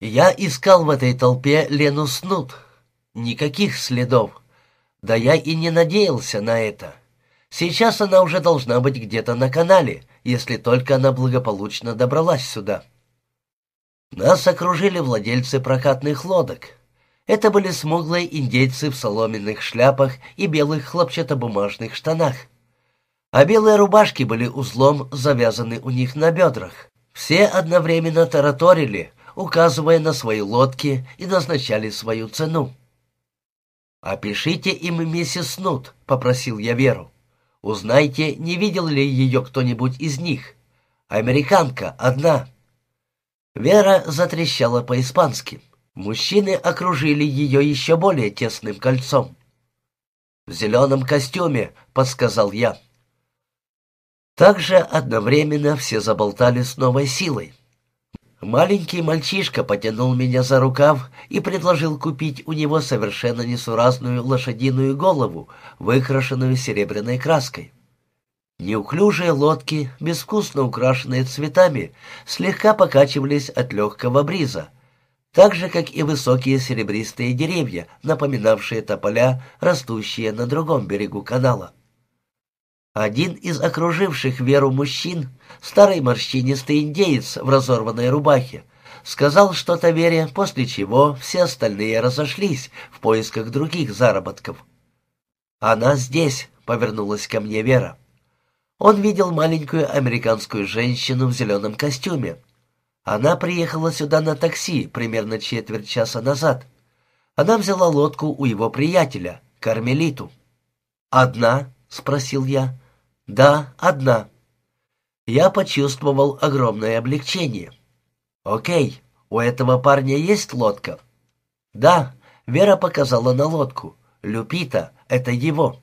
Я искал в этой толпе Лену Снут. Никаких следов. Да я и не надеялся на это. Сейчас она уже должна быть где-то на канале, если только она благополучно добралась сюда. Нас окружили владельцы прокатных лодок. Это были смуглые индейцы в соломенных шляпах и белых хлопчатобумажных штанах. А белые рубашки были узлом завязаны у них на бедрах. Все одновременно тараторили, указывая на свои лодки и назначали свою цену. «Опишите им миссис Снут», — попросил я Веру. «Узнайте, не видел ли ее кто-нибудь из них. Американка, одна». Вера затрещала по-испански. Мужчины окружили ее еще более тесным кольцом. «В зеленом костюме», — подсказал я. Также одновременно все заболтали с новой силой. Маленький мальчишка потянул меня за рукав и предложил купить у него совершенно несуразную лошадиную голову, выкрашенную серебряной краской. Неуклюжие лодки, безвкусно украшенные цветами, слегка покачивались от легкого бриза, так же, как и высокие серебристые деревья, напоминавшие тополя, растущие на другом берегу канала. Один из окруживших Веру мужчин, старый морщинистый индеец в разорванной рубахе, сказал что-то Вере, после чего все остальные разошлись в поисках других заработков. «Она здесь», — повернулась ко мне Вера. Он видел маленькую американскую женщину в зеленом костюме. Она приехала сюда на такси примерно четверть часа назад. Она взяла лодку у его приятеля, Кармелиту. «Одна?» — спросил я. «Да, одна». Я почувствовал огромное облегчение. «Окей, у этого парня есть лодка?» «Да», — Вера показала на лодку. «Люпита, это его».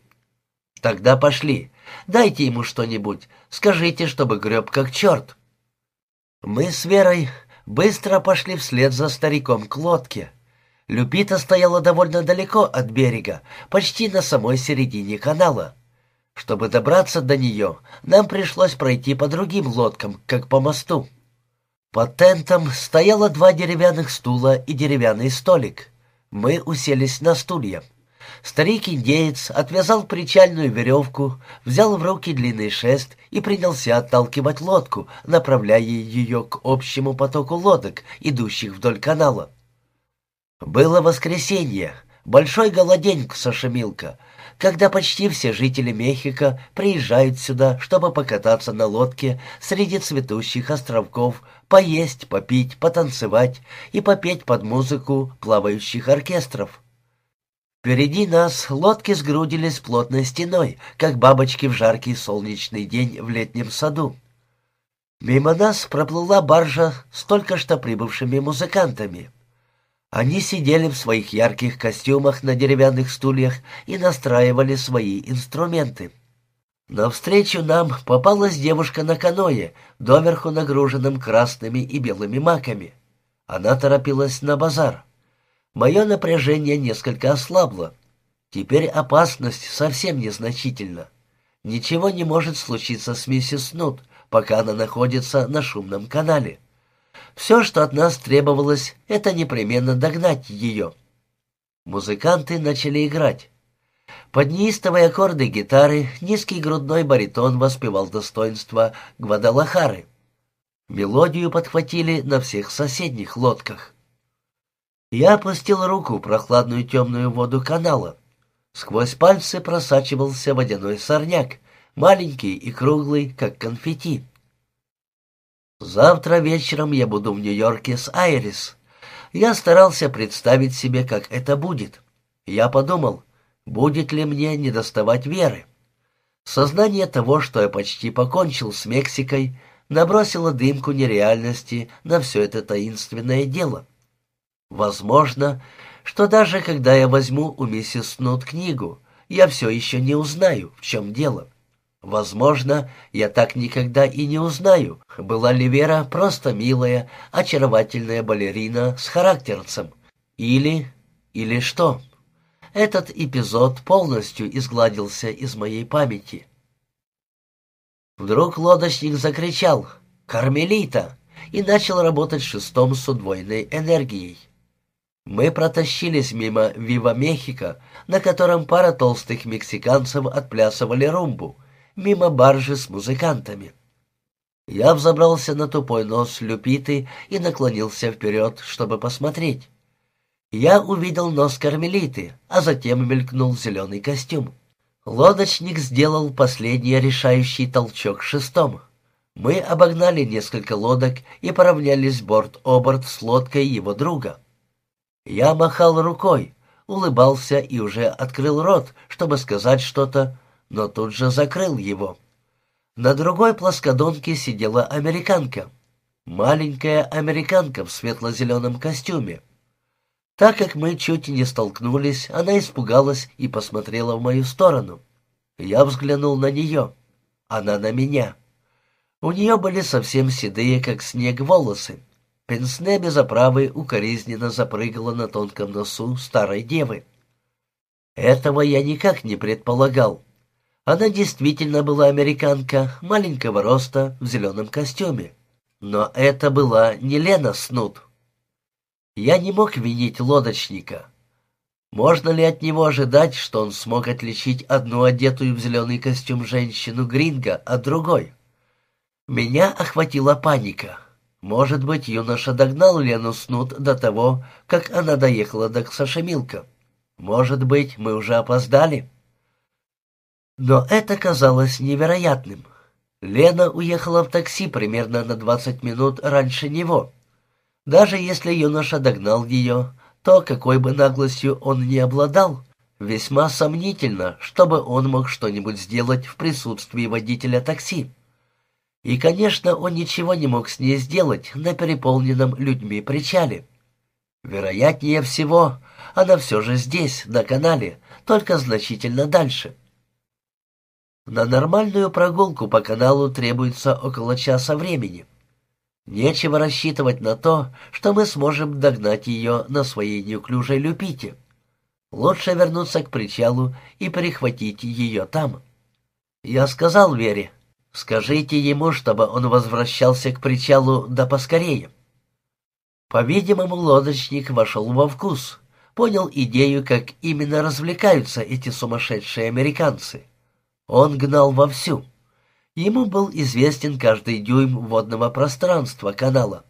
«Тогда пошли. Дайте ему что-нибудь. Скажите, чтобы греб как черт». Мы с Верой быстро пошли вслед за стариком к лодке. Люпита стояла довольно далеко от берега, почти на самой середине канала. Чтобы добраться до нее, нам пришлось пройти по другим лодкам, как по мосту. Под тентом стояло два деревянных стула и деревянный столик. Мы уселись на стулья. Старик-индеец отвязал причальную веревку, взял в руки длинный шест и принялся отталкивать лодку, направляя ее к общему потоку лодок, идущих вдоль канала. Было воскресенье, большой голодень Сашемилка, когда почти все жители Мехико приезжают сюда, чтобы покататься на лодке среди цветущих островков, поесть, попить, потанцевать и попеть под музыку плавающих оркестров. Впереди нас лодки сгрудились плотной стеной, как бабочки в жаркий солнечный день в летнем саду. Мимо нас проплыла баржа с только что прибывшими музыкантами. Они сидели в своих ярких костюмах на деревянных стульях и настраивали свои инструменты. Навстречу нам попалась девушка на каное, доверху нагруженным красными и белыми маками. Она торопилась на базар. Мое напряжение несколько ослабло. Теперь опасность совсем незначительна. Ничего не может случиться с миссис Нут, пока она находится на шумном канале. Все, что от нас требовалось, это непременно догнать ее. Музыканты начали играть. Под неистовые аккорды гитары низкий грудной баритон воспевал достоинство Гвадалахары. Мелодию подхватили на всех соседних лодках. Я опустил руку в прохладную темную воду канала. Сквозь пальцы просачивался водяной сорняк, маленький и круглый, как конфетти. Завтра вечером я буду в Нью-Йорке с Айрис. Я старался представить себе, как это будет. Я подумал, будет ли мне недоставать веры. Сознание того, что я почти покончил с Мексикой, набросило дымку нереальности на все это таинственное дело. Возможно, что даже когда я возьму у миссис Снут книгу, я все еще не узнаю, в чем дело. Возможно, я так никогда и не узнаю, была ли Вера просто милая, очаровательная балерина с характерцем. Или... или что? Этот эпизод полностью изгладился из моей памяти. Вдруг лодочник закричал «Кармелита!» и начал работать шестом с удвоенной энергией. Мы протащились мимо Вива Мехико, на котором пара толстых мексиканцев отплясывали румбу, мимо баржи с музыкантами. Я взобрался на тупой нос Люпиты и наклонился вперед, чтобы посмотреть. Я увидел нос Кармелиты, а затем мелькнул зеленый костюм. Лодочник сделал последний решающий толчок шестом. Мы обогнали несколько лодок и поравнялись борт-оборт с лодкой его друга. Я махал рукой, улыбался и уже открыл рот, чтобы сказать что-то, но тут же закрыл его. На другой плоскодонке сидела американка. Маленькая американка в светло-зеленом костюме. Так как мы чуть не столкнулись, она испугалась и посмотрела в мою сторону. Я взглянул на нее. Она на меня. У нее были совсем седые, как снег, волосы. Пенсне без оправы укоризненно запрыгала на тонком носу старой девы. Этого я никак не предполагал. Она действительно была американка, маленького роста, в зеленом костюме. Но это была не Лена Снут. Я не мог винить лодочника. Можно ли от него ожидать, что он смог отличить одну одетую в зеленый костюм женщину Гринго от другой? Меня охватила паника. Может быть, юноша догнал Лену Снут до того, как она доехала до Ксашемилка. Может быть, мы уже опоздали? Но это казалось невероятным. Лена уехала в такси примерно на 20 минут раньше него. Даже если юноша догнал ее, то, какой бы наглостью он ни обладал, весьма сомнительно, чтобы он мог что-нибудь сделать в присутствии водителя такси. И, конечно, он ничего не мог с ней сделать на переполненном людьми причале. Вероятнее всего, она все же здесь, на канале, только значительно дальше. На нормальную прогулку по каналу требуется около часа времени. Нечего рассчитывать на то, что мы сможем догнать ее на своей неуклюжей люпите. Лучше вернуться к причалу и перехватить ее там. Я сказал Вере, Скажите ему, чтобы он возвращался к причалу да поскорее. По-видимому, лодочник вошел во вкус, понял идею, как именно развлекаются эти сумасшедшие американцы. Он гнал вовсю. Ему был известен каждый дюйм водного пространства канала.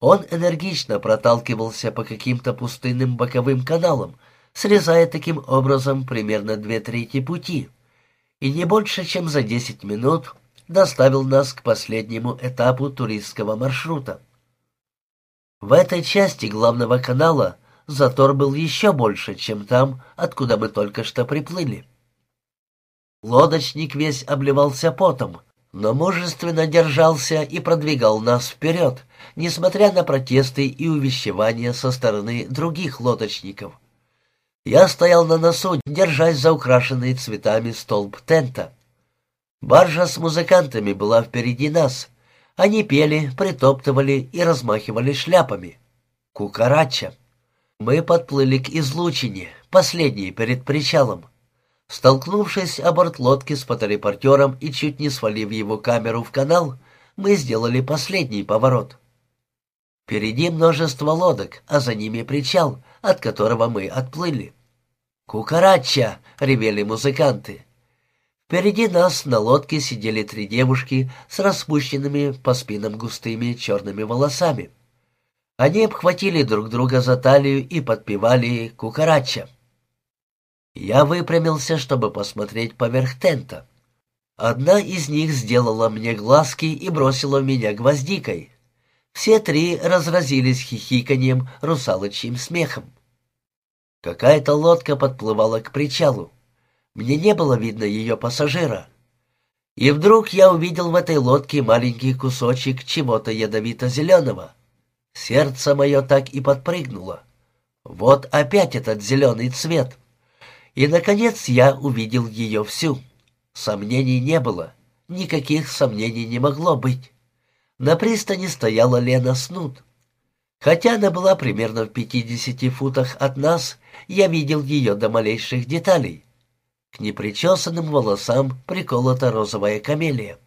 Он энергично проталкивался по каким-то пустынным боковым каналам, срезая таким образом примерно две трети пути. И не больше, чем за десять минут доставил нас к последнему этапу туристского маршрута. В этой части главного канала затор был еще больше, чем там, откуда мы только что приплыли. Лодочник весь обливался потом, но мужественно держался и продвигал нас вперед, несмотря на протесты и увещевания со стороны других лодочников. Я стоял на носу, держась за украшенный цветами столб тента. Баржа с музыкантами была впереди нас. Они пели, притоптывали и размахивали шляпами. Кукарача. Мы подплыли к излучине, последней перед причалом. Столкнувшись о борт лодки с фоторепортером и чуть не свалив его камеру в канал, мы сделали последний поворот. Впереди множество лодок, а за ними причал, от которого мы отплыли. «Кукарача!» — ревели музыканты. Впереди нас на лодке сидели три девушки с распущенными по спинам густыми черными волосами. Они обхватили друг друга за талию и подпевали кукарача. Я выпрямился, чтобы посмотреть поверх тента. Одна из них сделала мне глазки и бросила в меня гвоздикой. Все три разразились хихиканьем, русалочьим смехом. Какая-то лодка подплывала к причалу. Мне не было видно ее пассажира. И вдруг я увидел в этой лодке маленький кусочек чего-то ядовито-зеленого. Сердце мое так и подпрыгнуло. Вот опять этот зеленый цвет. И, наконец, я увидел ее всю. Сомнений не было. Никаких сомнений не могло быть. На пристани стояла Лена Снут. Хотя она была примерно в пятидесяти футах от нас, я видел ее до малейших деталей. К непричесанным волосам приколота розовая камелия.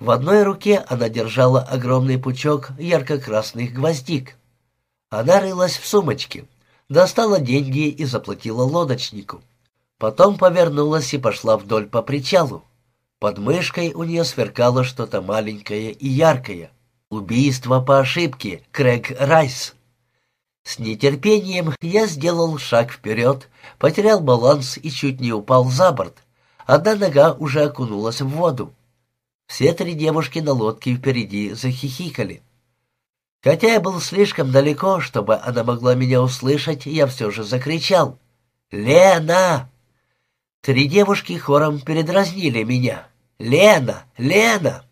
В одной руке она держала огромный пучок ярко-красных гвоздик. Она рылась в сумочке, достала деньги и заплатила лодочнику. Потом повернулась и пошла вдоль по причалу. Под мышкой у нее сверкало что-то маленькое и яркое. Убийство по ошибке, Крэг Райс. С нетерпением я сделал шаг вперед, потерял баланс и чуть не упал за борт. Одна нога уже окунулась в воду. Все три девушки на лодке впереди захихикали. Хотя я был слишком далеко, чтобы она могла меня услышать, я все же закричал. «Лена!» Три девушки хором передразнили меня. «Лена! Лена!»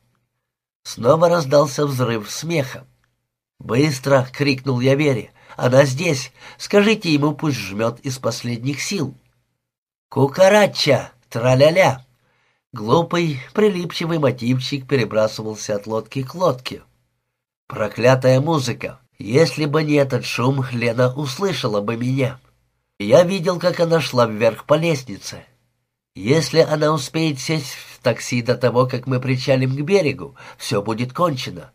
Снова раздался взрыв смеха. «Быстро!» — крикнул я Вере. «Она здесь! Скажите ему, пусть жмет из последних сил!» «Кукарача! Траля-ля!» Глупый, прилипчивый мотивчик перебрасывался от лодки к лодке. «Проклятая музыка! Если бы не этот шум, Лена услышала бы меня!» Я видел, как она шла вверх по лестнице. Если она успеет сесть в такси до того, как мы причалим к берегу, все будет кончено.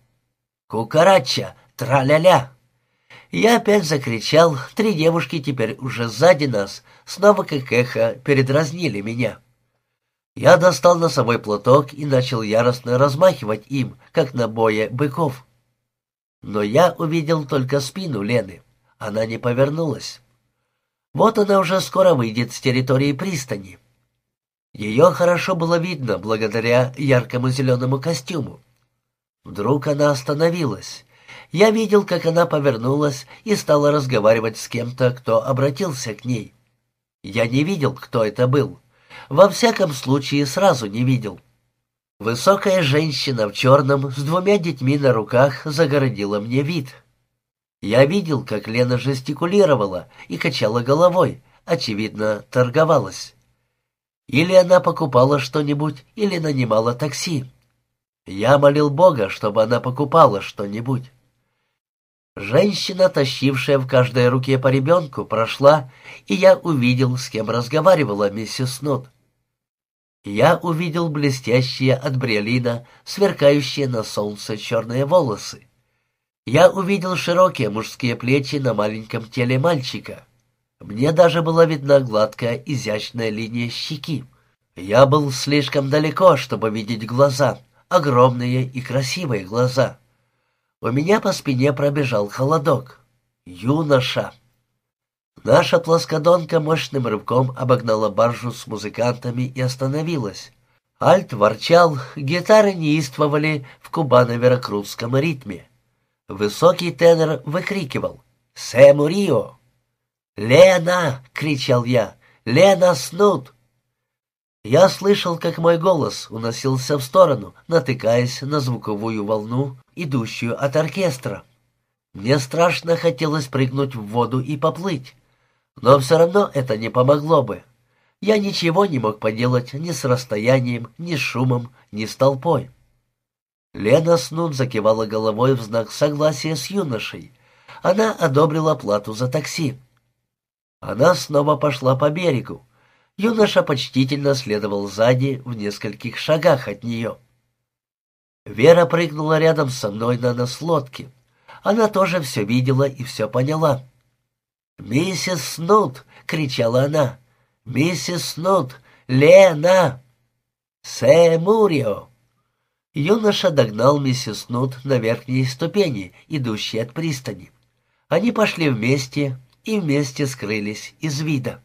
Кукарача, траля-ля. Я опять закричал, три девушки теперь уже сзади нас, снова как эхо передразнили меня. Я достал носовой платок и начал яростно размахивать им, как на бое быков. Но я увидел только спину Лены. Она не повернулась. Вот она уже скоро выйдет с территории пристани. Ее хорошо было видно благодаря яркому зеленому костюму. Вдруг она остановилась. Я видел, как она повернулась и стала разговаривать с кем-то, кто обратился к ней. Я не видел, кто это был. Во всяком случае, сразу не видел. Высокая женщина в черном с двумя детьми на руках загородила мне вид. Я видел, как Лена жестикулировала и качала головой, очевидно, торговалась. Или она покупала что-нибудь, или нанимала такси. Я молил Бога, чтобы она покупала что-нибудь. Женщина, тащившая в каждой руке по ребенку, прошла, и я увидел, с кем разговаривала миссис Снот. Я увидел блестящие от бриолина, сверкающие на солнце черные волосы. Я увидел широкие мужские плечи на маленьком теле мальчика. Мне даже была видна гладкая, изящная линия щеки. Я был слишком далеко, чтобы видеть глаза, огромные и красивые глаза. У меня по спине пробежал холодок. Юноша! Наша плоскодонка мощным рывком обогнала баржу с музыкантами и остановилась. Альт ворчал, гитары неистовали в кубано-веракрузском ритме. Высокий тенор выкрикивал «Се Мурио!» «Лена!» — кричал я. «Лена Снут!» Я слышал, как мой голос уносился в сторону, натыкаясь на звуковую волну, идущую от оркестра. Мне страшно хотелось прыгнуть в воду и поплыть, но все равно это не помогло бы. Я ничего не мог поделать ни с расстоянием, ни с шумом, ни с толпой. Лена Снут закивала головой в знак согласия с юношей. Она одобрила плату за такси. Она снова пошла по берегу. Юноша почтительно следовал сзади в нескольких шагах от нее. Вера прыгнула рядом со мной на нос лодки. Она тоже все видела и все поняла. «Миссис Снут!» — кричала она. «Миссис Снут! Лена!» «Се Мурио!» Юноша догнал миссис Снут на верхней ступени, идущей от пристани. Они пошли вместе, и вместе скрылись из вида.